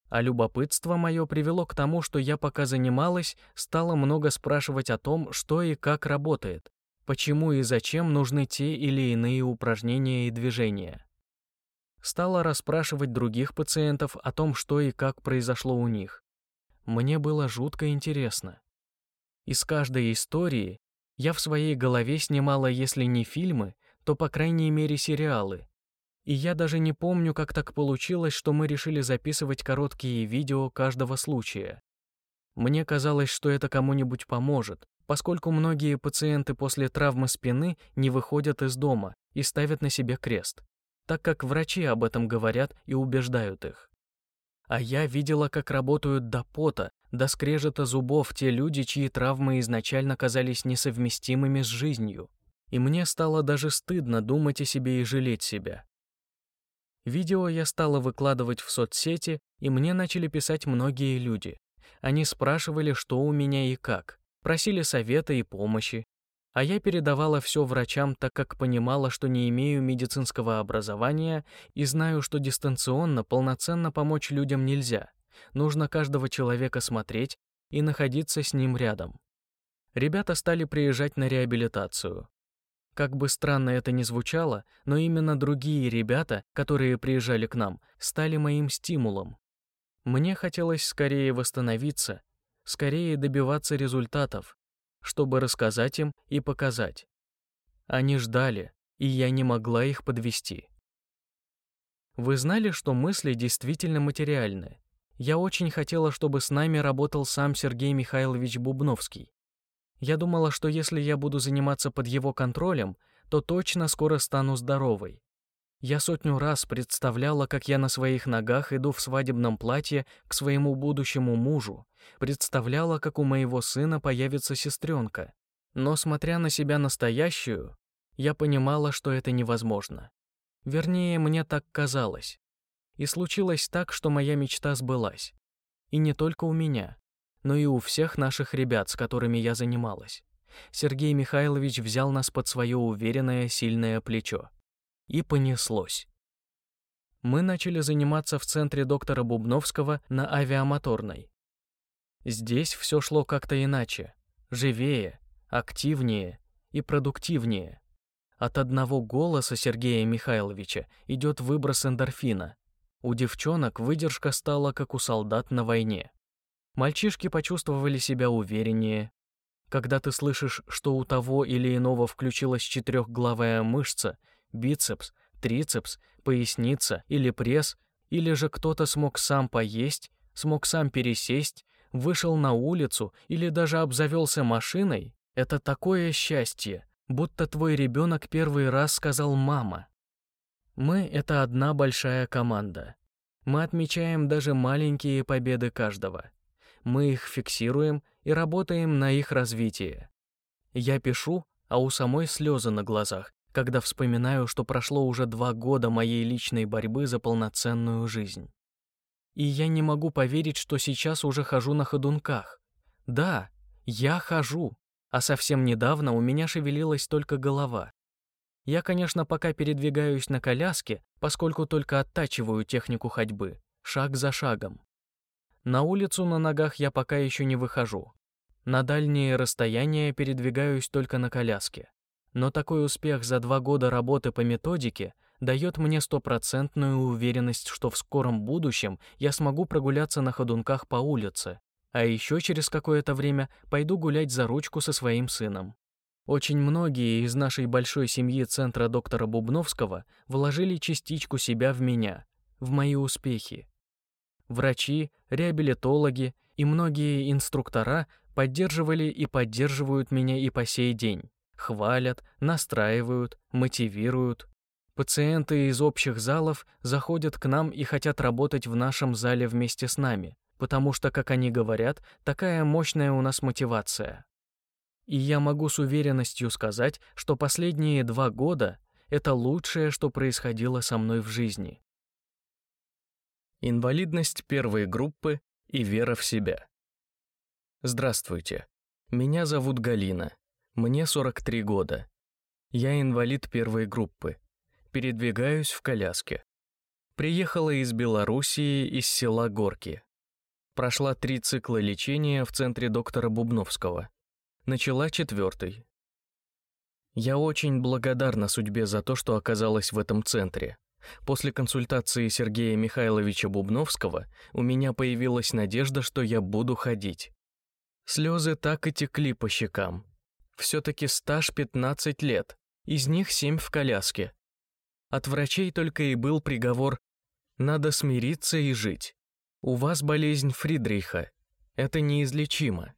А любопытство мое привело к тому, что я пока занималась, стала много спрашивать о том, что и как работает, почему и зачем нужны те или иные упражнения и движения. Стала расспрашивать других пациентов о том, что и как произошло у них. Мне было жутко интересно. Из каждой истории я в своей голове снимала, если не фильмы, то, по крайней мере, сериалы. И я даже не помню, как так получилось, что мы решили записывать короткие видео каждого случая. Мне казалось, что это кому-нибудь поможет, поскольку многие пациенты после травмы спины не выходят из дома и ставят на себе крест, так как врачи об этом говорят и убеждают их. А я видела, как работают до пота, до скрежета зубов те люди, чьи травмы изначально казались несовместимыми с жизнью. И мне стало даже стыдно думать о себе и жалеть себя. Видео я стала выкладывать в соцсети, и мне начали писать многие люди. Они спрашивали, что у меня и как, просили совета и помощи, а я передавала все врачам, так как понимала, что не имею медицинского образования и знаю, что дистанционно полноценно помочь людям нельзя. Нужно каждого человека смотреть и находиться с ним рядом. Ребята стали приезжать на реабилитацию. Как бы странно это ни звучало, но именно другие ребята, которые приезжали к нам, стали моим стимулом. Мне хотелось скорее восстановиться, скорее добиваться результатов, чтобы рассказать им и показать. Они ждали, и я не могла их подвести. Вы знали, что мысли действительно материальны? Я очень хотела, чтобы с нами работал сам Сергей Михайлович Бубновский. Я думала, что если я буду заниматься под его контролем, то точно скоро стану здоровой. Я сотню раз представляла, как я на своих ногах иду в свадебном платье к своему будущему мужу, представляла, как у моего сына появится сестренка. Но, смотря на себя настоящую, я понимала, что это невозможно. Вернее, мне так казалось. И случилось так, что моя мечта сбылась. И не только у меня, но и у всех наших ребят, с которыми я занималась. Сергей Михайлович взял нас под свое уверенное, сильное плечо. И понеслось. Мы начали заниматься в центре доктора Бубновского на авиамоторной. Здесь все шло как-то иначе, живее, активнее и продуктивнее. От одного голоса Сергея Михайловича идет выброс эндорфина. У девчонок выдержка стала, как у солдат на войне. Мальчишки почувствовали себя увереннее. Когда ты слышишь, что у того или иного включилась четырехглавая мышца – бицепс, трицепс, поясница или пресс, или же кто-то смог сам поесть, смог сам пересесть, вышел на улицу или даже обзавелся машиной, это такое счастье, будто твой ребенок первый раз сказал «мама». Мы — это одна большая команда. Мы отмечаем даже маленькие победы каждого. Мы их фиксируем и работаем на их развитие. Я пишу, а у самой слезы на глазах, когда вспоминаю, что прошло уже два года моей личной борьбы за полноценную жизнь. И я не могу поверить, что сейчас уже хожу на ходунках. Да, я хожу, а совсем недавно у меня шевелилась только голова. Я, конечно, пока передвигаюсь на коляске, поскольку только оттачиваю технику ходьбы, шаг за шагом. На улицу на ногах я пока еще не выхожу. На дальние расстояния передвигаюсь только на коляске но такой успех за два года работы по методике дает мне стопроцентную уверенность, что в скором будущем я смогу прогуляться на ходунках по улице, а еще через какое-то время пойду гулять за ручку со своим сыном. Очень многие из нашей большой семьи Центра доктора Бубновского вложили частичку себя в меня, в мои успехи. Врачи, реабилитологи и многие инструктора поддерживали и поддерживают меня и по сей день хвалят, настраивают, мотивируют. Пациенты из общих залов заходят к нам и хотят работать в нашем зале вместе с нами, потому что, как они говорят, такая мощная у нас мотивация. И я могу с уверенностью сказать, что последние два года — это лучшее, что происходило со мной в жизни. Инвалидность первой группы и вера в себя. Здравствуйте. Меня зовут Галина. Мне 43 года. Я инвалид первой группы. Передвигаюсь в коляске. Приехала из Белоруссии, из села Горки. Прошла три цикла лечения в центре доктора Бубновского. Начала четвертый. Я очень благодарна судьбе за то, что оказалась в этом центре. После консультации Сергея Михайловича Бубновского у меня появилась надежда, что я буду ходить. Слезы так и текли по щекам. Все-таки стаж 15 лет, из них 7 в коляске. От врачей только и был приговор «надо смириться и жить». У вас болезнь Фридриха. Это неизлечимо.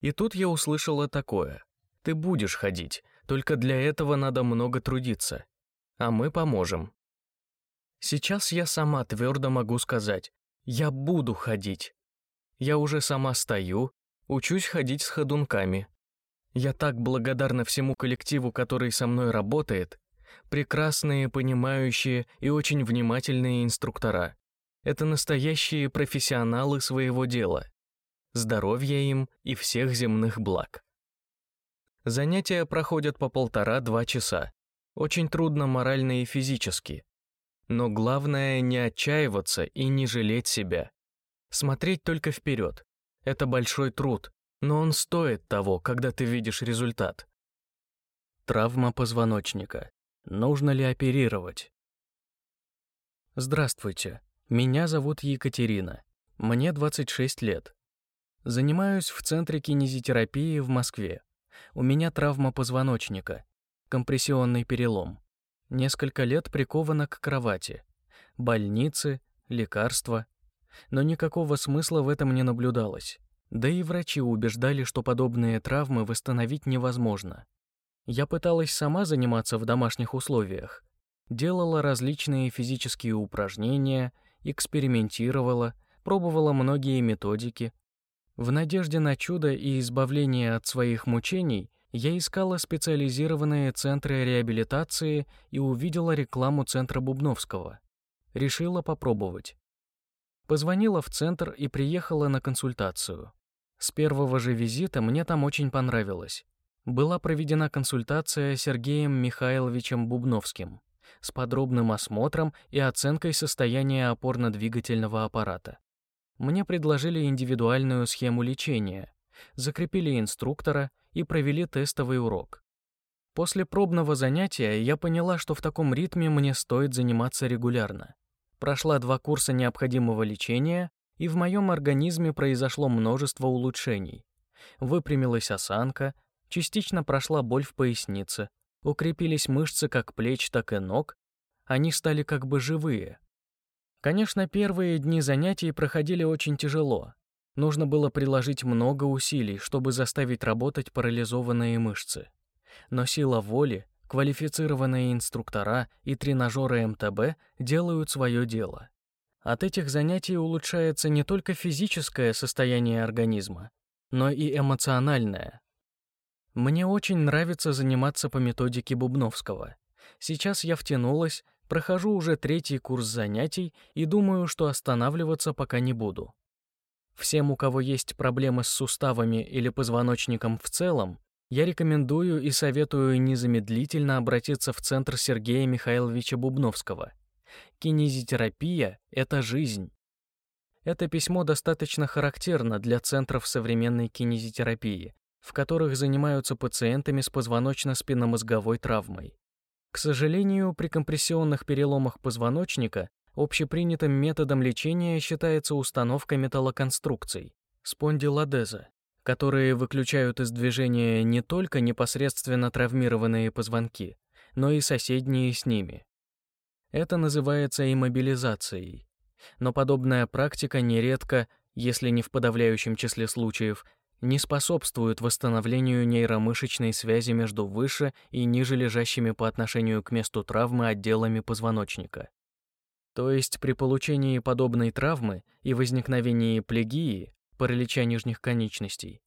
И тут я услышала такое. Ты будешь ходить, только для этого надо много трудиться. А мы поможем. Сейчас я сама твердо могу сказать, я буду ходить. Я уже сама стою, учусь ходить с ходунками. Я так благодарна всему коллективу, который со мной работает. Прекрасные, понимающие и очень внимательные инструктора. Это настоящие профессионалы своего дела. Здоровья им и всех земных благ. Занятия проходят по полтора-два часа. Очень трудно морально и физически. Но главное не отчаиваться и не жалеть себя. Смотреть только вперед. Это большой труд, но он стоит того, когда ты видишь результат. Травма позвоночника. Нужно ли оперировать? Здравствуйте. Меня зовут Екатерина. Мне 26 лет. Занимаюсь в Центре кинезитерапии в Москве. У меня травма позвоночника, компрессионный перелом. Несколько лет прикована к кровати. Больницы, лекарства. Но никакого смысла в этом не наблюдалось. Да и врачи убеждали, что подобные травмы восстановить невозможно. Я пыталась сама заниматься в домашних условиях. Делала различные физические упражнения, экспериментировала, пробовала многие методики. В надежде на чудо и избавление от своих мучений я искала специализированные центры реабилитации и увидела рекламу центра Бубновского. Решила попробовать. Позвонила в центр и приехала на консультацию. С первого же визита мне там очень понравилось. Была проведена консультация с Сергеем Михайловичем Бубновским с подробным осмотром и оценкой состояния опорно-двигательного аппарата. Мне предложили индивидуальную схему лечения, закрепили инструктора и провели тестовый урок. После пробного занятия я поняла, что в таком ритме мне стоит заниматься регулярно. Прошла два курса необходимого лечения, и в моем организме произошло множество улучшений. Выпрямилась осанка, частично прошла боль в пояснице, укрепились мышцы как плеч, так и ног, они стали как бы живые. Конечно, первые дни занятий проходили очень тяжело. Нужно было приложить много усилий, чтобы заставить работать парализованные мышцы. Но сила воли, квалифицированные инструктора и тренажеры МТБ делают свое дело. От этих занятий улучшается не только физическое состояние организма, но и эмоциональное. Мне очень нравится заниматься по методике Бубновского. Сейчас я втянулась, прохожу уже третий курс занятий и думаю, что останавливаться пока не буду. Всем, у кого есть проблемы с суставами или позвоночником в целом, я рекомендую и советую незамедлительно обратиться в центр Сергея Михайловича Бубновского. Кинезитерапия — это жизнь. Это письмо достаточно характерно для центров современной кинезитерапии, в которых занимаются пациентами с позвоночно-спинномозговой травмой. К сожалению, при компрессионных переломах позвоночника общепринятым методом лечения считается установка металлоконструкций, спондилодеза, которые выключают из движения не только непосредственно травмированные позвонки, но и соседние с ними. Это называется иммобилизацией. Но подобная практика нередко, если не в подавляющем числе случаев, не способствуют восстановлению нейромышечной связи между выше и ниже лежащими по отношению к месту травмы отделами позвоночника. То есть при получении подобной травмы и возникновении плегии, паралича нижних конечностей,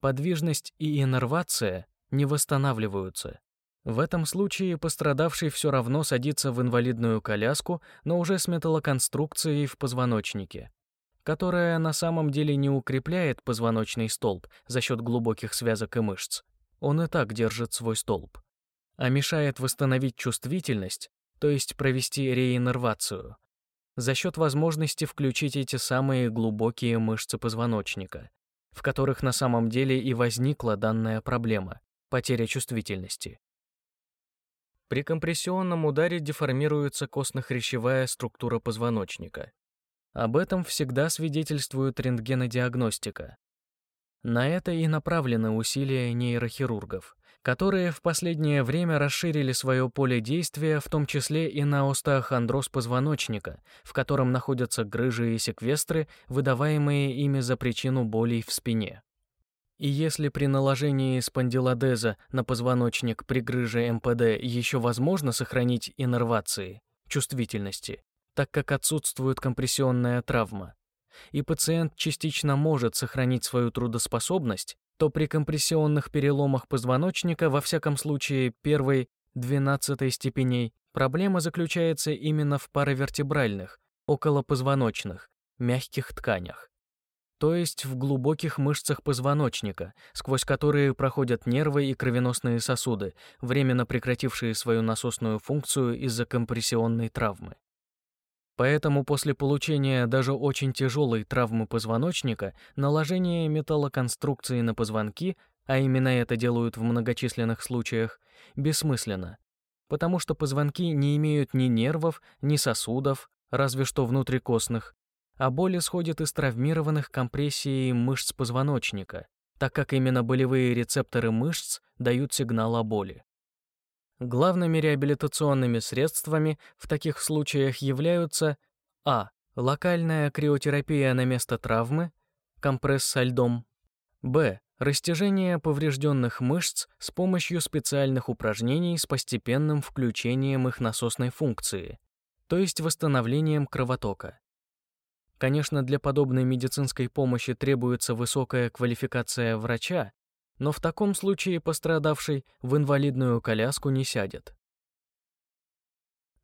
подвижность и иннервация не восстанавливаются. В этом случае пострадавший все равно садится в инвалидную коляску, но уже с металлоконструкцией в позвоночнике которая на самом деле не укрепляет позвоночный столб за счет глубоких связок и мышц. Он и так держит свой столб. А мешает восстановить чувствительность, то есть провести реиннервацию, за счет возможности включить эти самые глубокие мышцы позвоночника, в которых на самом деле и возникла данная проблема — потеря чувствительности. При компрессионном ударе деформируется костно-хрящевая структура позвоночника. Об этом всегда свидетельствует рентгенодиагностика. На это и направлены усилия нейрохирургов, которые в последнее время расширили свое поле действия, в том числе и на остеохондроз позвоночника, в котором находятся грыжи и секвестры, выдаваемые ими за причину болей в спине. И если при наложении спондилодеза на позвоночник при грыже МПД еще возможно сохранить иннервации, чувствительности, так как отсутствует компрессионная травма, и пациент частично может сохранить свою трудоспособность, то при компрессионных переломах позвоночника, во всяком случае первой, двенадцатой степеней, проблема заключается именно в паравертебральных, околопозвоночных, мягких тканях то есть в глубоких мышцах позвоночника, сквозь которые проходят нервы и кровеносные сосуды, временно прекратившие свою насосную функцию из-за компрессионной травмы. Поэтому после получения даже очень тяжелой травмы позвоночника наложение металлоконструкции на позвонки, а именно это делают в многочисленных случаях, бессмысленно, потому что позвонки не имеют ни нервов, ни сосудов, разве что внутрикостных, а боль исходит из травмированных компрессией мышц позвоночника, так как именно болевые рецепторы мышц дают сигнал о боли. Главными реабилитационными средствами в таких случаях являются а. локальная криотерапия на место травмы, компресс со льдом, б. растяжение поврежденных мышц с помощью специальных упражнений с постепенным включением их насосной функции, то есть восстановлением кровотока. Конечно, для подобной медицинской помощи требуется высокая квалификация врача, но в таком случае пострадавший в инвалидную коляску не сядет.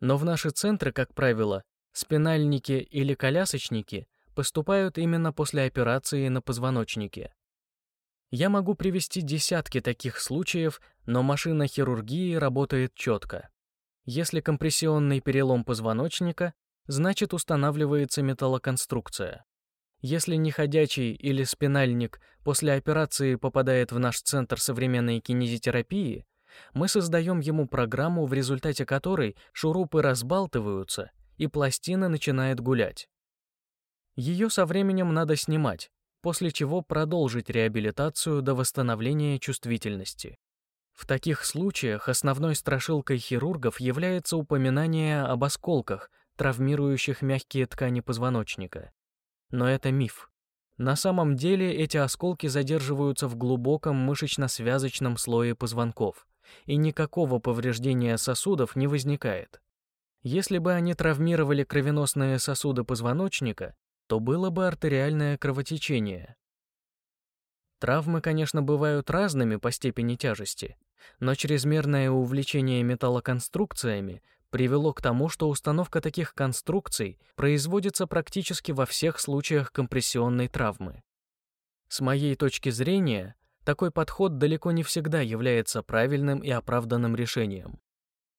Но в наши центры, как правило, спинальники или колясочники поступают именно после операции на позвоночнике. Я могу привести десятки таких случаев, но машина хирургии работает четко. Если компрессионный перелом позвоночника, значит устанавливается металлоконструкция. Если неходячий или спинальник после операции попадает в наш центр современной кинезитерапии, мы создаем ему программу, в результате которой шурупы разбалтываются и пластина начинает гулять. Ее со временем надо снимать, после чего продолжить реабилитацию до восстановления чувствительности. В таких случаях основной страшилкой хирургов является упоминание об осколках, травмирующих мягкие ткани позвоночника. Но это миф. На самом деле эти осколки задерживаются в глубоком мышечно-связочном слое позвонков, и никакого повреждения сосудов не возникает. Если бы они травмировали кровеносные сосуды позвоночника, то было бы артериальное кровотечение. Травмы, конечно, бывают разными по степени тяжести, но чрезмерное увлечение металлоконструкциями привело к тому, что установка таких конструкций производится практически во всех случаях компрессионной травмы. С моей точки зрения, такой подход далеко не всегда является правильным и оправданным решением.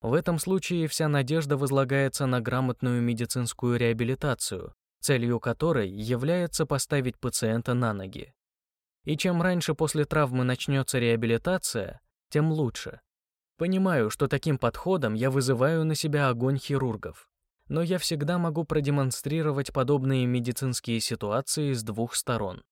В этом случае вся надежда возлагается на грамотную медицинскую реабилитацию, целью которой является поставить пациента на ноги. И чем раньше после травмы начнется реабилитация, тем лучше. Понимаю, что таким подходом я вызываю на себя огонь хирургов, но я всегда могу продемонстрировать подобные медицинские ситуации с двух сторон.